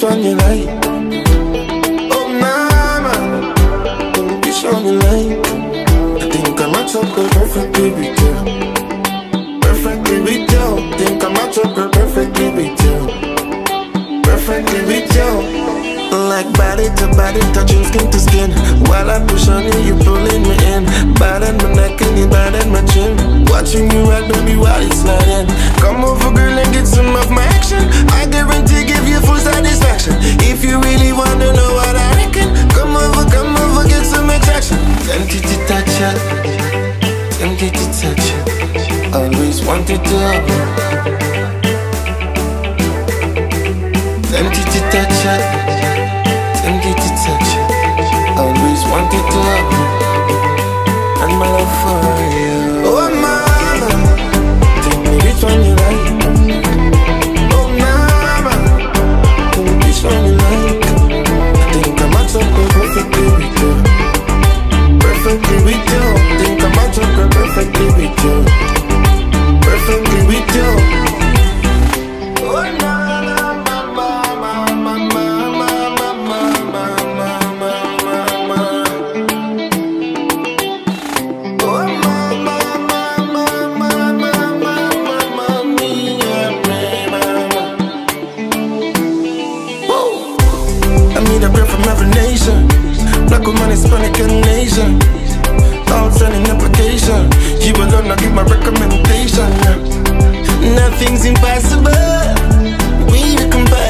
which one you like. Oh, mama, tell me which one you like. I think I match up girl perfectly with you. Perfectly with you. Think I match up girl perfectly with you. Perfectly with you. Like body to body, touching skin to skin. While I push on you, you pulling me in. Bad at my neck and you bad at my chin. Watching you ride, baby, while you sliding. Always wanted to have you. Tempted to touch ya, tempted to touch ya. Always wanted to have you. And my love for you. From every nation. Black woman, Hispanic, and Asian. All sending application. You alone, I give my recommendation. Nothing's impossible. We are compatible.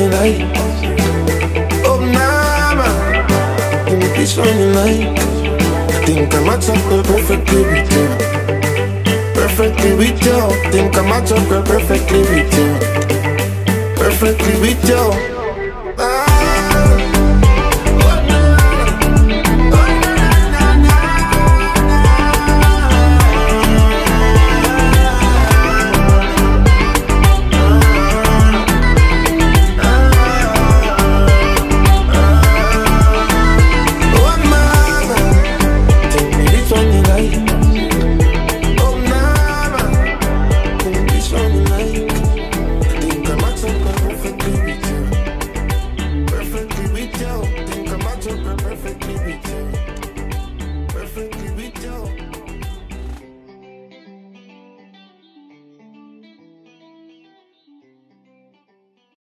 Which like. Oh, mama. Tell me one you like. I think I match up girl perfectly with you. Perfectly with you. Think I match up girl perfectly with you. Perfectly with you. Ah. perfectly we do. Perfectly we do.